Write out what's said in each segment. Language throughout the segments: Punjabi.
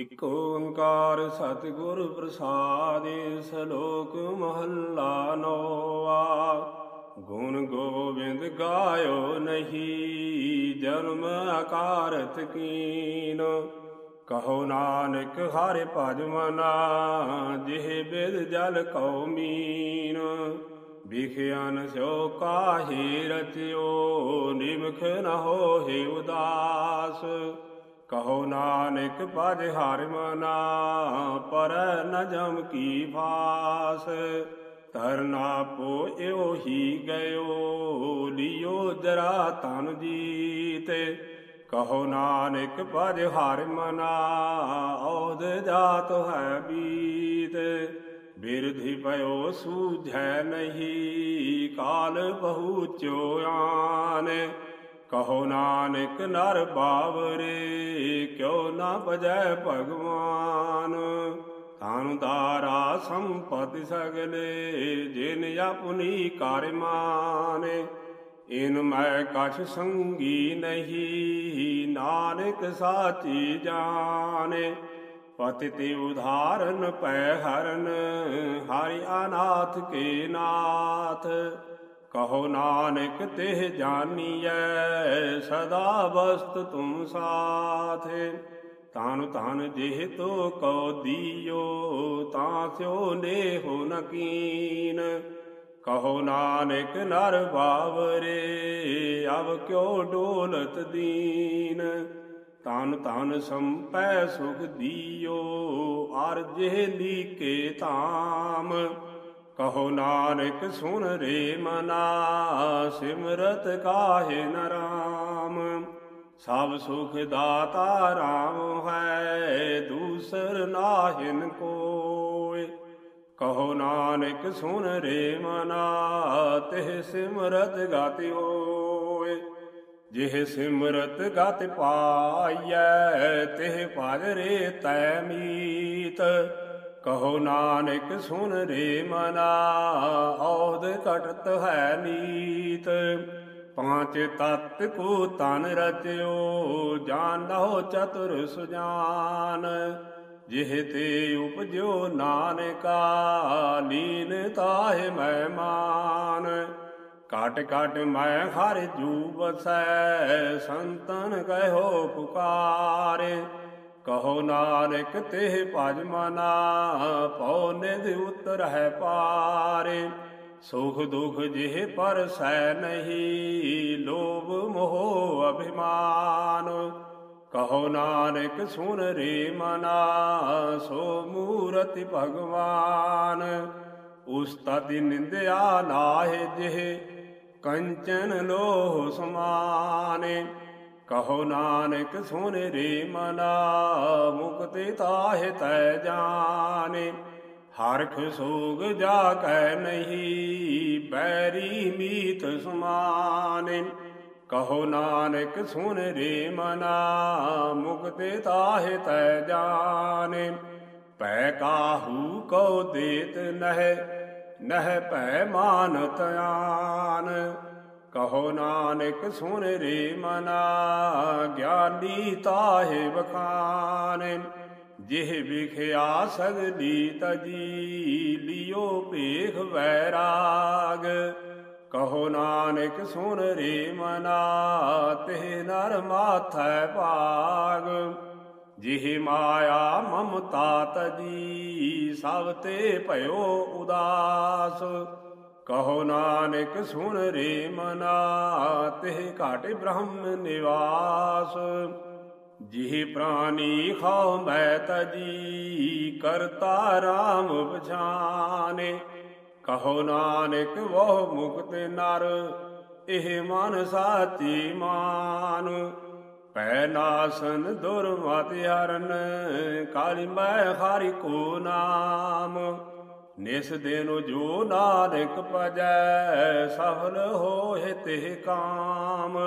ਇਕ ਓੰਕਾਰ ਸਤਿਗੁਰ ਪ੍ਰਸਾਦ ਸ਼ਲੋਕ ਮਹੱਲਾ ਨੋਆ ਗੁਣ ਗੋਬਿੰਦ ਗਾਇਓ ਨਹੀਂ, ਜਨਮ ਆਕਾਰਤ ਕੀਨ। ਕਹੋ ਨਾਨਕ ਹਰਿ ਭਜ ਮਨਾ, ਜਿਹ ਬਿਦ ਜਲ ਕਉ ਮੀਨ। ਵਿਖਿਆਨ ਸ਼ੋ ਕਾਹੀ ਰਤਿਓ ਨਿਮਖ ਨ ਹੋਹਿ ਉਦਾਸ। ਕਹੋ ਨਾਨਕ ਭਜ ਹਰਿ ਮਨਾ, ਪਰ ਨ ਜਮ ਕੀ ਫਾਸ। ਤਰਨਾ ਪੋ ਇਓ ਹੀ ਗਇਓ, ਲਿਓ ਜਰਾ ਤਨ ਜੀਤੇ। ਕਹੋ ਨਾਨਕ ਭਜ ਹਰਿ ਮਨਾ ਔਦ ਜਾਤ ਹੈ ਬੀਤ। ਬਿਰਧਿ ਪਇਓ ਸੂਝੈ ਨਹੀਂ, ਕਾਲ ਬਹੁਚੋ ਆਨੇ। ਕਹੋ ਨਾਨਕ ਨਰ ਬਾਵਰੇ, ਕਿਉ ਨਾ ਬਜੈ ਭਗਵਾਨ। ਤਾਨੁ ਤਾਰਾ ਸੰਪਤਿ ਸਗਲੇ, ਜਿਨ ਆਪਣੀ ਕਰ ਮਾਨੇ। ਇਨ ਮੈਂ ਕਛ ਸੰਗੀ ਨਹੀਂ, ਨਾਨਕ ਸਾਚੀ ਜਾਣੇ ਪਤਿ ਉਧਾਰਨ ਪੈ ਹਰਨ, ਹਰਿ ਅਨਾਥ ਕੇ ਨਾਥ। ਕਹੋ ਨਾਨਕ ਤਿਹ ਜਾਨੀਐ, ਸਦਾ ਬਸਤ ਤੁਮ ਸਾਥੇ। ਤਾਨ ਤਾਨ ਜਿਹ ਤੋ ਕਉ ਦੀਓ, ਤਾਂ ਸਿਓ ਨੇਹੋ ਨਕੀਨ ਕਹੋ ਨਾਨਕ ਨਰ ਬਾਵਰੇ, ਅਬ ਕਿਉ ਡੋਲਤ ਦੀਨ। ਤਨ ਤਨ ਸੰਪੈ ਸੁਖ ਦੀਓ, ਅਰ ਜਿਹ ਲੀਕੇ ਧਾਮ। ਕਹੋ ਨਾਨਕ ਸੁਨ ਰੇ ਮਨਾ, ਸਿਮਰਤ ਕਾਹੇ ਨਰਾਮ ਸਭ ਸੁਖ ਦਾਤਾ ਰਾਮ ਹੈ ਦੂਸਰ ਨਾਹਿਨ ਕੋਇ। ਕਹੋ ਨਾਨਕ ਸੁਨ ਰੇ ਮਨਾ, ਤਿਹ ਸਿਮਰਤ ਗਾਤਿ ਹੋਏ ਜਿਹ ਸਿਮਰਤ ਗਤ ਪਾਈਐ, ਤਿਹ ਭਜ ਰੇ ਤੈ ਮੀਤ। ਕਹੋ ਨਾਨਕ, ਸੁਨ ਰੇ ਮਨਾ ਔਦ ਘਟਤ ਹੈ ਨੀਤ ਪਾਂਚ ਤਤ ਕੋ ਤਨ ਰਚਿਓ ਜਾਣੋ ਚਤੁਰ ਸੁਜਾਨ। ਜਿਹ ਤੇ ਉਪਜਿਓ ਨਾਨਕਾ, ਲੀਨ ਤਾਹਿ ਮਹਿਮਾਨ ਕਾਟ ਕਾਟ ਮੈਂ ਹਰ ਜੂ ਬਸੈ ਸੰਤਨ ਕਹਿਓ ਪੁਕਾਰੇ। ਕਹੋ ਨਾਨਕ ਤਿਹ ਭਜ ਮਨਾ, ਪਉ ਨਿਧ ਉਤਰ ਹੈ ਪਾਰੇ। ਸੁਖ ਦੁਖ ਜਿਹ ਪਰ ਸੈ ਨਹੀਂ, ਲੋਭ ਮੋਹ ਅਭਿਮਾਨ। ਕਹੋ ਨਾਨਕ ਸੁਨ ਰੇ ਮਨਾ, ਸੋ ਮੂਰਤਿ ਭਗਵਾਨ। ਉਸਤਤਿ ਨਿੰਦਿਆ ਨਾਹਿ ਜਿਹ, ਕੰਚਨ ਲੋਹ ਸਮਾਨੇ। ਕਹੋ ਨਾਨਕ ਸੁਨ ਰੇ ਮਨਾ, ਮੁਕਤਿ ਤਾਹਿ ਤੈ ਜਾਣੇ। ਹਰਖ ਸੋਗ ਜਾ ਕੈ ਨਹੀਂ, ਬੈਰੀ ਮੀਤ ਸਮਾਨੇ ਕਹੋ ਨਾਨਕ ਸੁਨ ਰੇ ਮਨਾ, ਮੁਕਤਿ ਤਾਹਿ ਤੈ ਜਾਣੇ। ਪੈ ਕਾਹੂ ਕਉ ਦੇਤ ਨਹਿ ਨਹਿ ਭੈ ਮਾਨਤ ਆਨ। ਕਹੋ ਨਾਨਕ ਸੁਨ ਰੇ ਮਨਾ, ਗਿਆਨੀ ਤਾਹੇ ਬਖਾਨ ਜਿਹ ਵਿਖਿਆ ਸਗਲੀ ਤਜੀ ਲਿਓ ਭੇਖ ਵੈਰਾਗ। ਕਹੋ ਨਾਨਕ ਸੁਨ ਰੇ ਮਨਾ ਤੇ ਨਰ ਮਾਥੈ ਭਾਗ। ਜਿਹ ਮਾਇਆ ਮਮਤਾ ਤਜੀ, ਸਭ ਤੇ ਭਇਓ ਉਦਾਸ। ਕਹੋ ਨਾਨਕ ਸੁਨ ਰੇ ਮਨਾ ਤਿਹ ਘਾਟ ਬ੍ਰਹਮ ਨਿਵਾਸ। ਜਿਹ ਪ੍ਰਾਨੀ ਖਾਉ ਮੈਂ ਤਜੀ ਕਰਤਾ RAM ਪਛਾਨੇ। ਕਹੋ ਨਾਨਕ ਵਹ ਮੁਕਤ ਨਰ, ਇਹ ਮਨ ਸਾਚੀ ਮਾਨ। ਪੈ ਨਾਸਨ ਦੁਰਮਤਿ ਹਰਨ, ਕਾਲੀ ਮੈਂ ਹਰਿ ਕੋ ਨਾਮ। ਨਿਸ ਦਿਨ ਜੋ ਨਾਨਕ ਪਜੈ ਸਫਲ ਹੋਏ ਤੇ ਕਾਮ।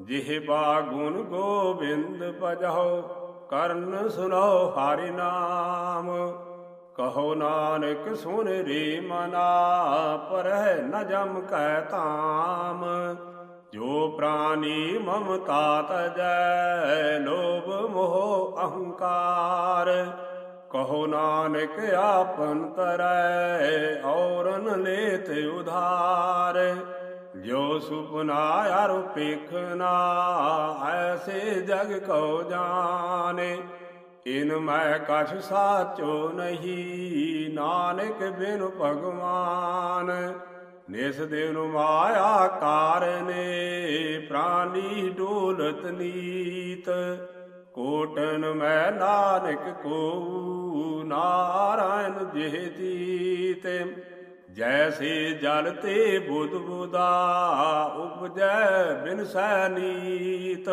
ਜਿਹ ਬਾਗੁਨ ਗੋਬਿੰਦ ਪਜਹੁ ਕਰਨ ਸੁਨੋ ਹਰਿ ਨਾਮ। ਕਹੋ ਨਾਨਕ ਸੁਨ ਰੇ ਮਨਾ, ਪਰਹਿ ਨ ਜਮ ਕੈ ਤਾਮ। ਜੋ ਪ੍ਰਾਨੀ ਮਮਤਾ ਤਜੈ, ਲੋਭ ਮੋਹ ਅਹੰਕਾਰ। ਕਹੋ ਨਾਨਕ, ਆਪਨ ਤਰੈ ਔਰਨ ਲੇਤ ਉਧਾਰ। ਜੋ ਸੁਪਨਾ ਅਰ ਪੇਖਨਾ ਐਸੇ ਜਗ ਕੋ ਜਾਣੇ ਇਨ ਮੈਂ ਕਛ ਸਾਚੋ ਨਹੀਂ, ਨਾਨਕ ਬਿਨ ਭਗਵਾਨ। ਨਿਸ ਦੇਵ ਮਾਇਆ ਕਾਰਨੇ, ਪ੍ਰਾਨੀ ਡੋਲਤ ਨੀਤ। ਕੋਟਨ ਮੈਂ ਨਾਨਕ ਕੋ ਨਾਰਾਇਣ ਜਿਹ ਜੀਤ। ਜੈਸੇ ਜਲ ਤੇ ਬੁੱਧ ਬੁਦਾ, ਉਪਜੈ ਬਿਨ ਸੈਨੀਤ।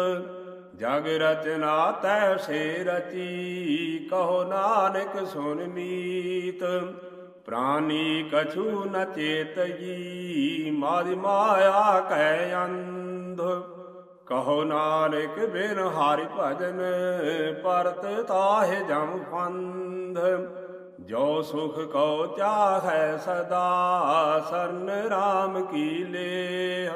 ਜਗ ਰਚਨਾ ਤੈ ਸੇ ਰਚੀ, ਕਹੋ ਨਾਨਕ ਸੁਨ ਨੀਤ ਪ੍ਰਾਨੀ ਕਛੂ ਨ ਚੇਤਈ ਮਾਦਿ ਮਾਇਆ ਕੈ ਅੰਧ। ਕਹੋ ਨਾਨਕ ਬਿਨ ਹਰਿ ਭਜਨ, ਪਰਤ ਤਾਹਿ ਜਮ ਫੰਧ। ਜੋ ਸੁਖ ਕਉ ਚਾਹੈ ਸਦਾ, ਸਰਨ RAM ਕੀ ਲੇਹ।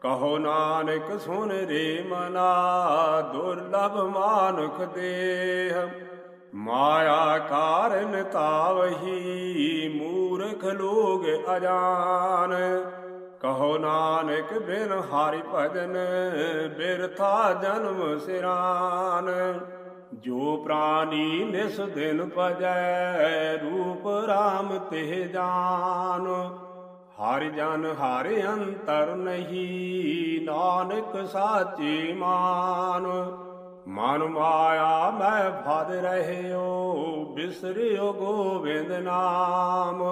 ਕਹੋ ਨਾਨਕ ਸੁਨ ਰੇ ਮਨਾ, ਦੁਰਲਭ ਮਾਨੁਖ ਦੇਹ। ਮਾਇਆ ਕਾਰਨ ਤਾਵਹੀ ਮੂਰਖ ਲੋਗ ਅਜਾਨ। ਕਹੋ ਨਾਨਕ ਬਿਨ ਹਾਰੀ ਭਜਨ, ਬਿਰਥਾ ਜਨਮ ਸਿਰਾਨ। ਜੋ ਪ੍ਰਾਨੀ ਨਿਸ ਦਿਨ ਭਜੈ, ਰੂਪ RAM ਤੇ ਜਾਨ। ਹਰਿ ਜਨ ਹਰਿ ਅੰਤਰ ਨਹੀਂ, ਨਾਨਕ ਸਾਚੀ ਮਾਨ। ਮਨ ਮਾਇਆ ਮੈਂ ਫਦ ਰਹਿਓ, ਬਿਸਰਿਓ ਗੋਬਿੰਦ ਨਾਮ।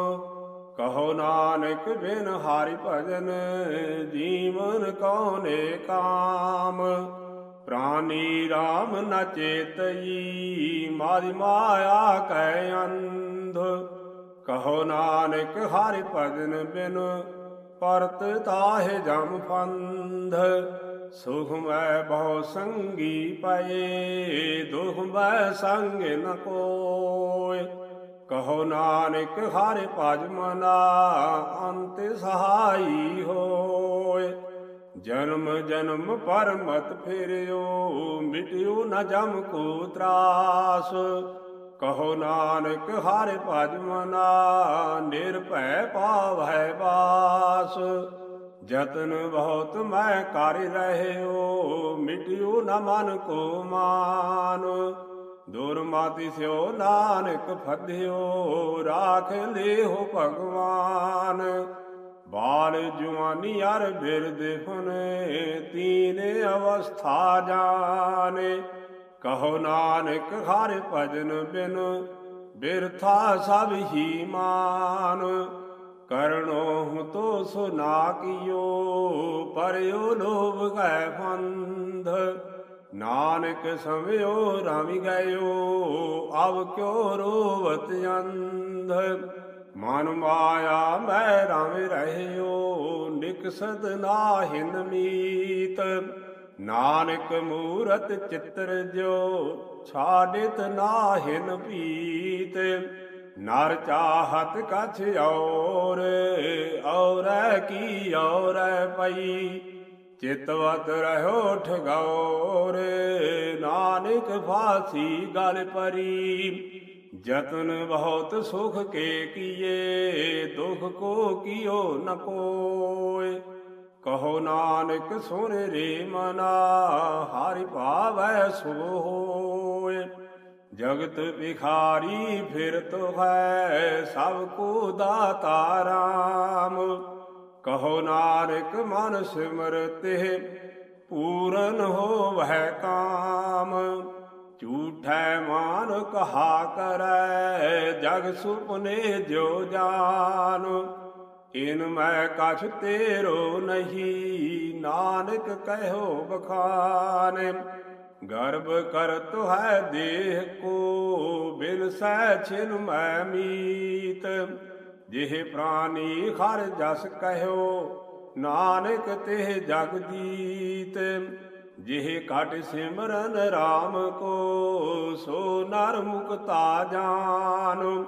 ਕਹੋ ਨਾਨਕ ਬਿਨ ਹਰਿ ਭਜਨ, ਜੀਵਨ ਕਉਨੇ ਕਾਮ? ਪ੍ਰਾਨੀ RAM ਨ ਚੇਤਈ, ਮਾਰੀ ਮਾਇਆ ਕੈ ਅੰਧ। ਕਹੋ ਨਾਨਕ ਹਰਿ ਭਜਨ ਬਿਨ, ਪਰਤ ਤਾਹਿ ਜਮ ਫੰਧ ਸੁਖ ਮੈਂ ਬਹੁ ਸੰਗੀ ਪਏ, ਦੁਖ ਮੈਂ ਸੰਗ ਨ ਕੋਇ ਕਹੋ ਨਾਨਕ ਹਰਿ ਭਜ ਮਨਾ, ਅੰਤ ਸਹਾਈ ਹੋਏ। ਜਨਮ ਜਨਮ ਪਰ ਮਤ ਫੇਰਿਓ, ਮਿਟਿਓ ਨ ਜਮ ਕੋ ਤਰਾਸ। ਕਹੋ ਨਾਨਕ ਹਰਿ ਭਜ ਮਨਾ, ਨਿਰਭੈ ਪਾਵੈ ਬਾਸ। ਜਤਨ ਬਹੁਤ ਮੈਂ ਕਰ ਰਹਿਓ, ਮਿਟਿਓ ਨ ਮਨ ਕੋ ਮਾਨ। ਦੁਰਮਾਤੀ ਸਿਓ ਨਾਨਕ ਫਧਿਓ ਰਾਖ ਲਿਓ ਭਗਵਾਨ। ਬਾਲ ਜਵਾਨੀ ਅਰ ਬਿਰਦੇ ਫਨੇ ਤੀਨ ਅਵਸਥਾ ਜਾਣੇ ਕਹੋ ਨਾਨਕ ਹਰਿ ਭਜਨ ਬਿਨ, ਬਿਰਥਾ ਸਭ ਹੀ ਮਾਨ। ਕਰਣੋ ਹੁ ਤੋ ਸੁਨਾ ਕੀਓ, ਪਰਿਓ ਲੋਭ ਕੈ ਫੰਧ ਨਾਨਕ ਸਮਿਓ ਰਾਮੀ ਗਇਓ, ਆਵ ਕਿਉ ਰੋਵਤ ਅੰਧ। ਮਨ ਮਾਇਆ ਮੈਂ ਰਾਮੇ ਰਹਿਓ ਨਿਕਸਦ ਨਾਹਿਨ ਮੀਤ। ਨਾਨਕ ਮੂਰਤ ਚਿੱਤਰ ਜੋ ਛਾੜਿਤ ਨਾਹਿਨ ਪੀਤ ਨਰ ਚਾਹਤ ਕਛ ਔਰ, ਔਰੈ ਕੀ ਔਰੈ ਪਈ। ਚਿਤਵਤ ਰਹਿਓ ਠਗੌਰ, ਨਾਨਕ ਫਾਸੀ ਗਲ ਪਰੀ। ਜਤਨ ਬਹੁਤ ਸੁਖ ਕੇ ਕੀਏ, ਦੁਖ ਕੋ ਕੀਓ ਨ ਕੋਇ ਕਹੋ ਨਾਨਕ ਸੁਨ ਰੇ ਮਨਾ, ਹਰਿ ਭਾਵੈ ਸੋ ਹੋਏ। ਜਗਤ ਵਿਖਾਰੀ ਫਿਰਤ ਹੈ ਸਭ ਕੋ ਦਾਤਾ ਰਾਮ। ਕਹੋ ਨਾਨਕ ਮਨ ਸਿਮਰਤੇ ਪੂਰਨ ਹੋਵੈ ਕਾਮ। ਝੂਠੈ ਮਾਨ ਕਹਾ ਕਰੈ, ਜਗ ਸੁਪਨੇ ਜੋ ਜਾਨ। ਇਨ ਮੈਂ ਕਛ ਤੇਰੋ ਨਹੀਂ, ਨਾਨਕ ਕਹਿਓ ਬਖਾਨ। ਗਰਭ ਕਰਤ ਹੈ ਦੇਹ ਕੋ, ਬਿਨ ਸਹਿ ਛਿਨ ਮੈਂ ਮੀਤ। ਜਿਹੇ ਪ੍ਰਾਨੀ ਹਰ ਜਸ ਕਹਿਓ, ਨਾਨਕ ਤਿਹ ਜਗ ਜੀਤ। ਜਿਹ ਘਟ ਸਿਮਰਨ RAM ਕੋ, ਸੋ ਨਰ ਮੁਕਤਾ ਜਾਨ।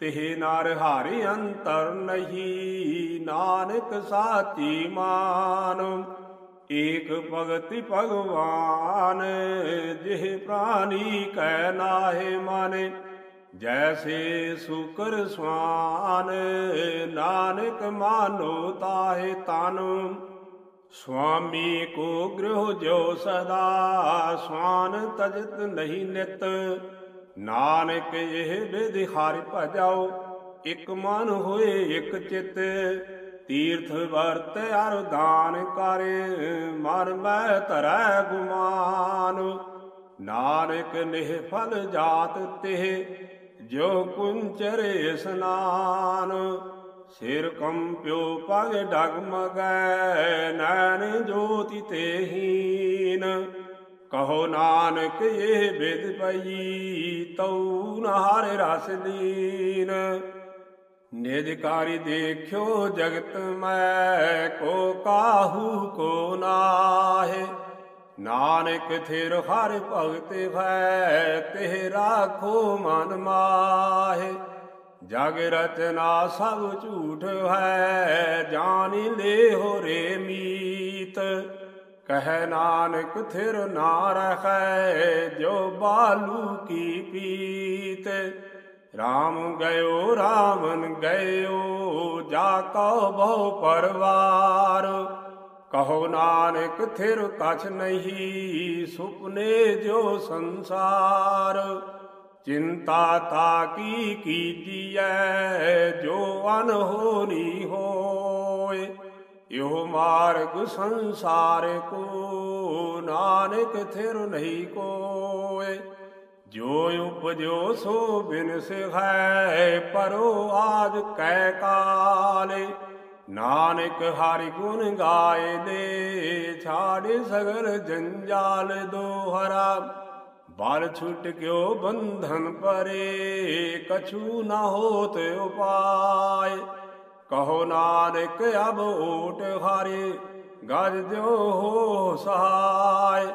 ਤਿਹ ਨਰ ਹਰਿ ਅੰਤਰ ਨਹੀਂ, ਨਾਨਕ ਸਾਚੀ ਮਾਨ। ਏਕ ਭਗਤੀ ਭਗਵਾਨ, ਜਿਹ ਪ੍ਰਾਨੀ ਕੈ ਨਾਹਿ ਮਾਨੇ। ਜੈਸੇ ਸੁਕਰ ਸਵਾਨ, ਨਾਨਕ ਮਾਨੋ ਤਾਹੇ ਤਨ। ਸੁਆਮੀ ਕੋ ਗ੍ਰਹ ਜੋ ਸਦਾ ਸੁਆਨ ਤਜਤ ਨਹੀਂ ਨਿਤ। ਨਾਨਕ ਇਹ ਵਿਧਿ ਹਰਿ ਭਜਾਓ, ਇਕ ਮਨ ਹੋਏ ਇਕ ਚਿਤ। ਤੀਰਥ ਵਰਤ ਅਰ ਦਾਨ ਕਰੇ, ਮਨ ਮੈਂ ਧਰੈ ਗੁਮਾਨ। ਨਾਨਕ ਨਿਹ ਫਲ ਜਾਤ ਤਿਹ ਜੋ ਕੁੰਚਰ ਸਨਾਨ, ਸਿਰ ਕੰਪਿਓ ਪਗ ਡਗਮਗੈ ਨੈਣ ਜੋਤੀ ਤੇਹੀਨ ਕਹੋ ਨਾਨਕ ਇਹ ਬਿਦ ਪਈ, ਤਉ ਨਹਾਰ ਰਸ ਲੀਨ ਨਿਦਕਾਰੀ ਦੇਖਿਓ ਜਗਤ ਮੈਂ, ਕੋ ਕਾਹੂ ਕੋ ਨਾਹੇ। ਨਾਨਕ ਥਿਰ ਹਰ ਭਗਤ ਹੈ ਤੇ ਰਾਖੋ ਮਨ ਮਾਹੇ। ਜਗ ਰਚਨਾ ਸਭ ਝੂਠ ਹੈ ਜਾਣੀ ਲੈ ਹੋ ਰੇ ਮੀਤ। ਕਹਿ ਨਾਨਕ ਥਿਰ ਨਾ ਰਖੈ ਜੋ ਬਾਲੂ ਕੀ ਪੀਤ। RAM ਗਇਓ ਰਾਮਨ ਗਇਓ, ਜਾ ਕਉ ਬਹੁ ਪਰਵਾਰ। ਕਹੋ ਨਾਨਕ, ਥਿਰ ਕਛ ਨਹੀਂ, ਸੁਪਨੇ ਜੋ ਸੰਸਾਰ। ਚਿੰਤਾ ਤਾ ਕੀ ਕੀਜੀਐ ਜੋ ਅਨਹੋਨੀ ਹੋਏ। ਇਹੋ ਮਾਰਗ ਸੰਸਾਰ ਕੋ, ਨਾਨਕ ਥਿਰ ਨਹੀਂ ਕੋਏ। ਜੋ ਉਪਜੋ ਸੋ ਬਿਨ ਸਿਖੈ, ਪਰੋ ਆਜ ਕੈ ਕਾਲੇ। ਨਾਨਕ ਹਰਿ ਗੁਣ ਗਾਏ ਦੇ, ਛਾੜ ਸਗਲ ਜੰਜਾਲ ਦੋਹਰਾ ਬਲ ਛੁਟ ਕਿਓ ਬੰਧਨ ਪਰੇ, ਕਛੂ ਨਾ ਹੋਤ ਉਪਾਏ। ਕਹੋ ਨਾਨਕ ਅਬ ਓਟ ਹਾਰੇ, ਗਜ ਦਿਓ ਹੋ ਸਹਾਇ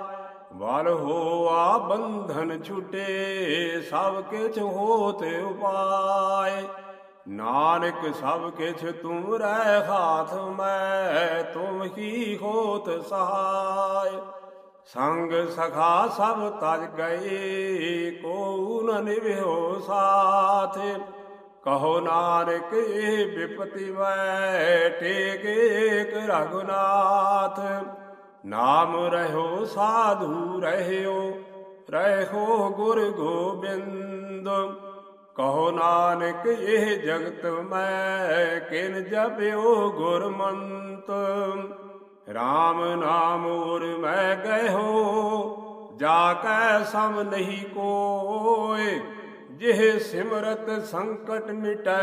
ਬਲ ਹੋਆ ਬੰਧਨ ਛੁਟੇ, ਸਭ ਕਿਛ ਹੋਤ ਉਪਾਇ ਨਾਨਕ ਸਭ ਕਿਛ ਤੂੰ ਰਹਿ ਹਾਥ ਮੈਂ, ਤੁਮ ਹੀ ਹੋਤ ਸਹਾਇ। ਸੰਗ ਸਖਾ ਸਭ ਤਜ ਗਏ ਕੋ ਨ ਨਿਭਿਓ ਸਾਥ। ਕਹੋ ਨਾਨਕ, ਇਹ ਵਿਪਤੀ ਵੈ ਟੇਕ ਏਕ ਰਘੁਨਾਥ। ਨਾਮ ਰਹਿਓ ਸਾਧੂ, ਰਹਿਓ ਰਹਿਓ ਗੁਰ ਗੋਬਿੰਦ। ਕਹੋ ਨਾਨਕ, ਇਹ ਜਗਤ ਮੈਂ ਕਿਨ ਜਪਿਓ ਗੁਰਮੰਤ? RAM ਨਾਮ ਉਰ ਮੈਂ ਗਇਓ ਜਾ ਕੈ ਸਮ ਨਹੀਂ ਕੋਏ ਜਿਹ ਸਿਮਰਤ ਸੰਕਟ ਮਿਟੈ,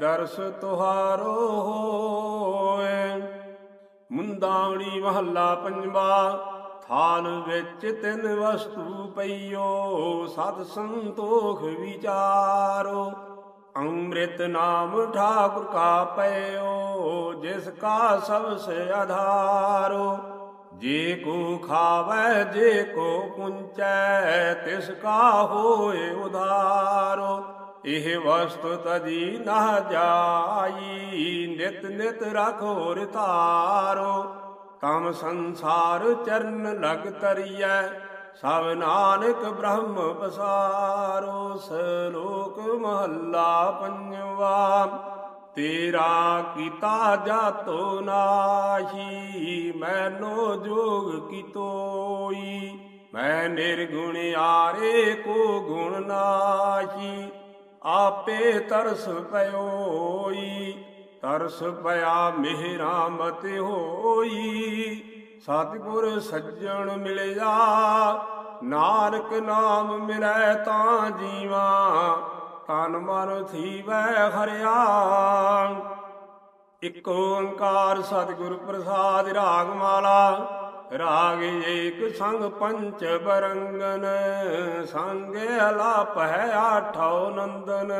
ਦਰਸ ਤੁਹਾਰੋ ਹੋਏ ਮੁੰਦਾਵਣੀ ਮਹੱਲਾ ਪੰਜਵਾ ਥਾਲ ਵਿੱਚ ਤਿੰਨ ਵਸਤੂ ਪਈਓ, ਸਤ ਸੰਤੋਖ ਵਿਚਾਰੋ। ਅੰਮ੍ਰਿਤ ਨਾਮ ਠਾਕੁਰ ਕਾ ਪਇਓ, ਜਿਸ ਕਾ ਸਭ ਸੇ ਆਧਾਰੋ। ਜੇ ਕੋ ਖਾਵੈ, ਜੇ ਕੋ ਪੁੰਚੈ, ਤਿਸ ਕਾ ਹੋਏ ਉਧਾਰੋ। ਇਹ ਵਸਤੁ ਤਜੀ ਨਾ ਜਾਈ, ਨਿਤ ਨਿਤ ਰਖੋ ਰਤਾਰੋ ਤਮ ਸੰਸਾਰ ਚਰਨ ਲਗ ਤਰੀਐ, ਸਭ ਨਾਨਕ ਬ੍ਰਹਮ ਪਸਾਰੋ, ਸਲੋਕ ਮਹੱਲਾ ਪੰਜਵਾ। ਤੇਰਾ ਕੀਤਾ ਜਾਤੋ ਨਾਹੀ, ਮੈਨੋ ਜੋਗ ਕੀਤੋਈ, ਮੈਂ ਨਿਰਗੁਣ ਆਰੇ ਕੋ ਗੁਣ ਨਾਹੀ, ਆਪੇ ਤਰਸ ਪਇਓਈ। ਤਰਸ ਪਿਆ ਮਿਹਰਾ ਮਤ ਹੋਈ। ਸਤਿਗੁਰ ਸੱਜਣ ਮਿਲਿਆ, ਨਾਨਕ ਨਾਮ ਮਿਲੈ ਤਾਂ ਜੀਵਾ, ਤਨ ਮਨ ਥੀਵੈ ਹਰਿਆ ਇਕ ਓੰਕਾਰ ਸਤਿਗੁਰ ਪ੍ਰਸਾਦ ਰਾਗ ਮਾਲਾ ਰਾਗ ਏਕ ਸੰਗ ਪੰਚ ਬਰੰਗਨ, ਸੰਗ ਅਲਾਪ ਹੈ ਆਠੋ ਨੰਦਨ।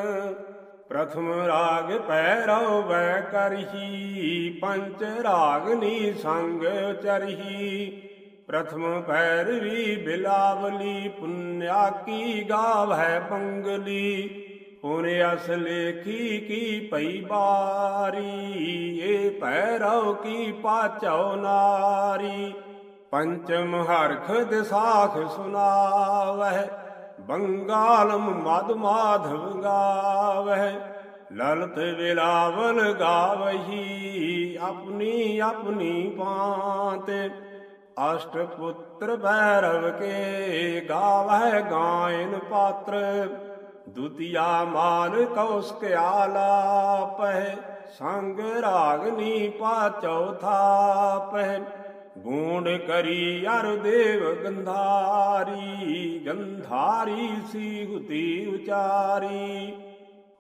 ਪ੍ਰਥਮ ਰਾਗ ਪੈਰਵ ਵੈ ਕਰਹੀ, ਪੰਚ ਰਾਗਨੀ ਸੰਗ ਚਰਹੀ। ਪ੍ਰਥਮ ਪੈਰਵੀ ਬਿਲਾਵਲੀ, ਪੁੰਨਿਆ ਕੀ ਗਾਵੈ ਪੰਗਲੀ। ਹੁਣ ਅਸ ਲੇਖੀ ਕੀ ਪਈ ਬਾਰੀ, ਏ ਪੈਰਵ ਕੀ ਪਾਚੋ ਨਾਰੀ। ਪੰਚਮ ਹਰਖ ਦਿਸਾਖ ਸੁਨਾਵਹਿ ਬੰਗਾਲਮ ਮਦ ਮਾਧਵ ਗਾਵਹਿ, ਲਲਤ ਵਿਲਾਵਲ ਗਾਵਹੀ, ਆਪਣੀ ਆਪਣੀ ਪਾਂਤ ਅਸ਼ਟ ਪੁੱਤਰ ਭੈਰਵ ਕੇ ਗਾਵਹਿ ਗਾਇਨ ਪਾਤਰ, ਦੁਤੀਆ ਮਾਨ ਕੌਸਕ ਆਲਾਪਹਿ ਸੰਗ ਰਾਗਨੀ ਪਾ ਚੌਥਾ ਪਹਿ। ਗੂਣ ਕਰੀ ਅਰ ਦੇਵ ਗੰਧਾਰੀ ਗੰਧਾਰੀ ਸੀ ਹੁਤੀ ਉਚਾਰੀ।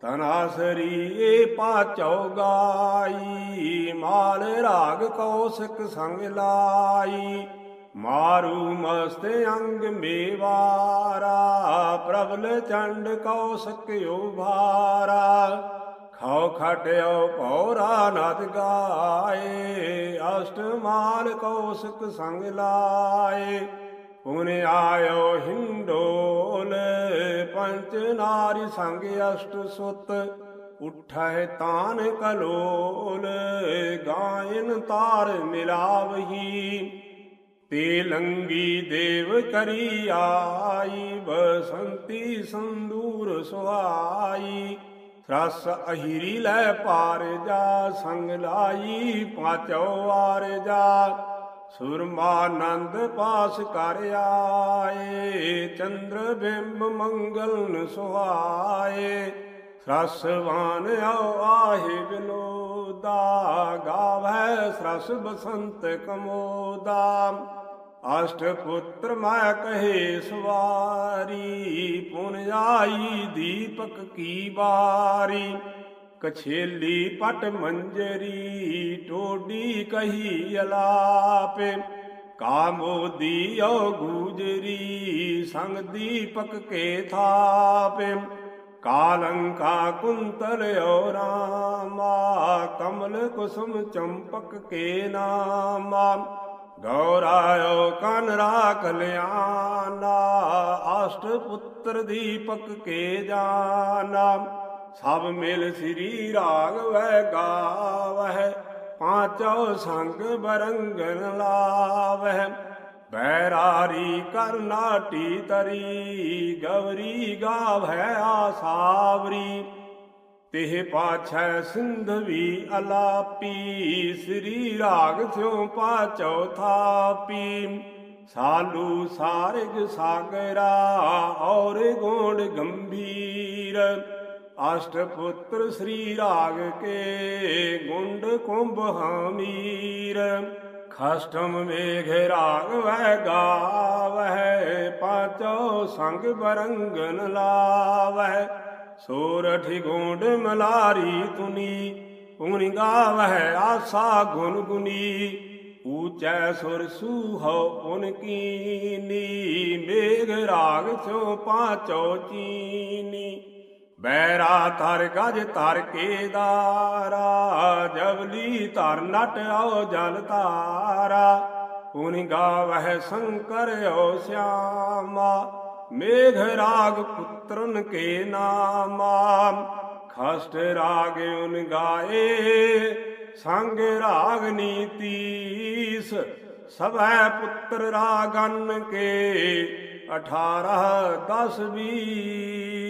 ਤਨਾਸਰੀ ਏ ਪਾਚੋ ਗਾਈ, ਮਾਲ ਰਾਗ ਕੌਸਕ ਸੰਗ ਲਾਈ। ਮਾਰੂ ਮਸਤ ਅੰਗ ਮੇਵਾਰਾ, ਪ੍ਰਬਲ ਚੰਡ ਕੌਸਕ ਉਭਾਰਾ। ਖਾਉ ਖਟਿਓ ਪੌਰਾ ਨਦ ਗਾਏ ਅਸ਼ਟ ਮਾਲ ਕੌਸਕ ਸੰਗ ਲਾਏ। ਪੁਨ ਆਇਓ ਹਿੰਡੋਲ, ਪੰਚ ਨਾਰੀ ਸੰਗ ਅਸ਼ਟ ਸੁਤ ਉਠੈ ਤਾਨ ਕਲੋਲ, ਗਾਇਨ ਤਾਰ ਮਿਲਾਵਹੀ। ਤੇ ਲੰਗੀ ਦੇਵ ਕਰੀ ਆਈ, ਬਸੰਤੀ ਸੰਦੂਰ ਸੁਹਾਈ। ਰਸ ਅਹੀਰੀ ਲੈ ਪਾਰ ਜਾ, ਸੰਗ ਲਾਈ ਪਾਚੋ ਆਰ ਜਾ। ਸੁਰਮਾਨੰਦ ਪਾਸ ਕਰ ਆਏ, ਚੰਦਰ ਬਿੰਬ ਮੰਗਲਨ ਸੁਹਾਏ। ਸਰਸਵਾਨ ਆਓ ਆਹੇ ਬਿਨੋਦਾ ਗਾਵੈ ਸਰਸ ਬਸੰਤ ਕਮੋਦਾ। ਅਸ਼ਟ ਪੁੱਤਰ ਮੈਂ ਕਹੇ ਸਵਾਰੀ, ਪੁਨ ਆਈ ਦੀਪਕ ਕੀ ਬਾਰੀ। ਕਛੇਲੀ ਪਟ ਮੰਜਰੀ, ਟੋਡੀ ਕਹੀ ਅਲਾਪੇ। ਕਾਮੋਦੀ ਓ ਗੂਜਰੀ, ਸੰਗ ਦੀਪਕ ਕੇ ਥਾਪੇ। ਕਾਲੰਕਾ ਕੁੰਤਲ ਓ ਰਾਮਾ, ਕਮਲ ਕੁਸੁਮ ਚੰਪਕ ਕੇ ਨਾਮਾ। ਗੌਰਾਇਓ ਕਨਰਾ ਕਲਿਆਣਾ ਲਿਆਨਾ ਅਸ਼ਟ ਪੁੱਤਰ ਦੀਪਕ ਕੇ ਜਾਨਾ। ਸਭ ਮਿਲ ਸ੍ਰੀ ਰਾਗਵੈ ਗਾਵਹਿ, ਪਾਂਚੋ ਸੰਗ ਬਰੰਗਨ ਲਾਵਹਿ। ਬੈਰਾਰੀ ਕਰਨਾਟੀ ਤਰੀ, ਗਵਰੀ ਗਾਵਹਿ ਆਸਾਵਰੀ ਤਿਹ ਪਾਛੈ ਸਿੰਧਵੀ ਅਲਾਪੀ, ਸ੍ਰੀ ਰਾਗ ਸਿਉ ਪਾਚੋ ਥਾਪੀ ਸਾਲੂ ਸਾਰਗ ਸਾਗਰਾ ਔਰ ਗੋੜ ਗੰਭੀਰ ਅਸ਼ਟ ਪੁੱਤਰ ਸ੍ਰੀ ਰਾਗ ਕੇ ਗੁੰਡ ਕੁੰਭ ਹਾਮੀਰ। ਖਸ਼ਟਮ ਮੇਘ ਰਾਗ ਵਹਿ ਗਾਵਹਿ, ਪਾਚੋ ਸੰਗ ਬਰੰਗਨ ਲਾਵਹਿ। ਸੋਰਠ ਗੋਂਡ ਮਲਾਰੀ ਤੁਨੀ, ਪੁਨ ਗਾਵਹਿ ਆਸਾ ਗੁਨ ਗੁਨੀ। ਊਚੈ ਸੁਰ ਸੂਹੋ ਪੁਨ ਕੀਨੀ, ਮੇਘ ਰਾਗ ਸਿਉ ਪਾਚੋ ਚੀਨੀ। ਬੈਰਾ ਧਰ ਗਜ ਧਰ ਕੇ ਦਾਰਾ, ਜਵਲੀ ਧਰ ਨਟ ਆਓ ਜਲ ਤਾਰਾ ਪੁਨ ਗਾਵਹਿ ਸ਼ੰਕਰ ਓ ਸਿਆਮਾ। ਮੇਘ ਰਾਗ ਪੁੱਤਰਨ ਕੇ ਨਾਮਾ ਖਸਟ ਰਾਗ ਉਨ ਗਾਏ, ਸੰਗ ਰਾਗ ਨੀਤੀਸ, ਸਭੈ ਪੁੱਤਰ ਰਾਗਨ ਕੇ 18 10 20